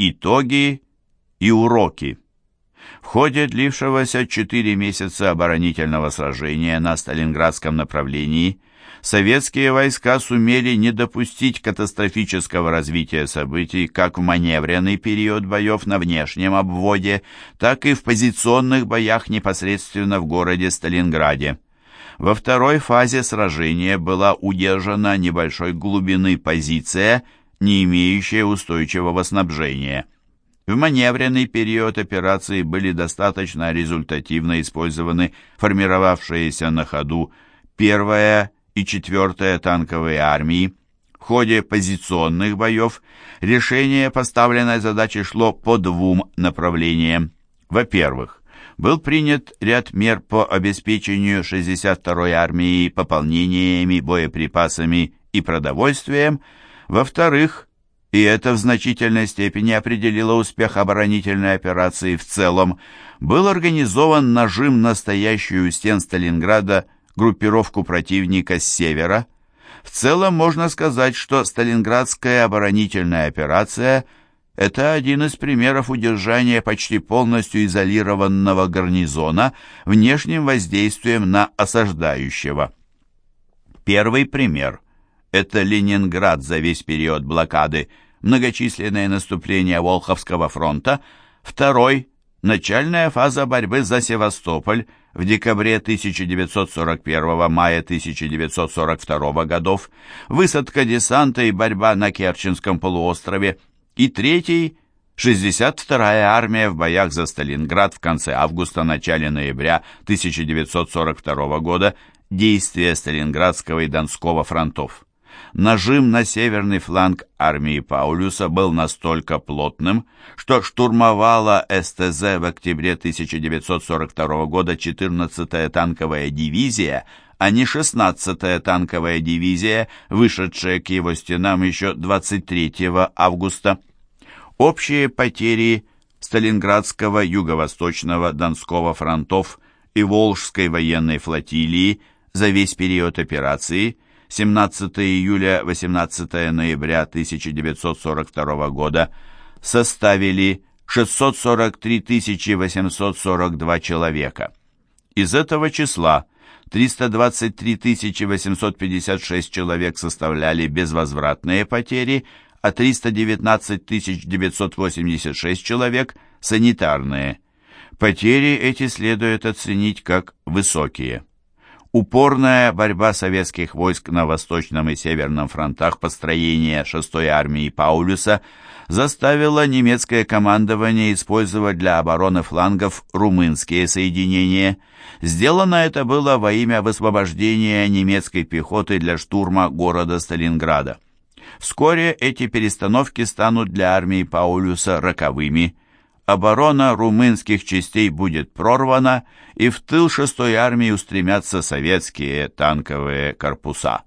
Итоги и уроки. В ходе длившегося 4 месяца оборонительного сражения на Сталинградском направлении советские войска сумели не допустить катастрофического развития событий как в маневренный период боев на внешнем обводе, так и в позиционных боях непосредственно в городе Сталинграде. Во второй фазе сражения была удержана небольшой глубины позиция, не имеющая устойчивого снабжения. В маневренный период операции были достаточно результативно использованы формировавшиеся на ходу первая и 4-я танковые армии. В ходе позиционных боев решение поставленной задачи шло по двум направлениям. Во-первых, был принят ряд мер по обеспечению 62-й армии пополнениями, боеприпасами и продовольствием. Во-вторых, и это в значительной степени определило успех оборонительной операции в целом, был организован нажим на стоящую стен Сталинграда группировку противника с севера. В целом можно сказать, что Сталинградская оборонительная операция – это один из примеров удержания почти полностью изолированного гарнизона внешним воздействием на осаждающего. Первый пример – это Ленинград за весь период блокады, многочисленное наступление Волховского фронта. Второй – начальная фаза борьбы за Севастополь – в декабре 1941 мая 1942 годов, высадка десанта и борьба на Керченском полуострове, и третий – 62-я армия в боях за Сталинград в конце августа-начале ноября 1942 года, действия Сталинградского и Донского фронтов. Нажим на северный фланг армии Паулюса был настолько плотным, что штурмовала СТЗ в октябре 1942 года 14-я танковая дивизия, а не 16-я танковая дивизия, вышедшая к его стенам еще 23 августа. Общие потери Сталинградского, Юго-Восточного, Донского фронтов и Волжской военной флотилии за весь период операции – 17 июля-18 ноября 1942 года составили 643 842 человека. Из этого числа 323 856 человек составляли безвозвратные потери, а 319 986 человек – санитарные. Потери эти следует оценить как высокие. Упорная борьба советских войск на Восточном и Северном фронтах построения 6-й армии Паулюса заставила немецкое командование использовать для обороны флангов румынские соединения. Сделано это было во имя высвобождения немецкой пехоты для штурма города Сталинграда. Вскоре эти перестановки станут для армии Паулюса роковыми – оборона румынских частей будет прорвана, и в тыл 6-й армии устремятся советские танковые корпуса.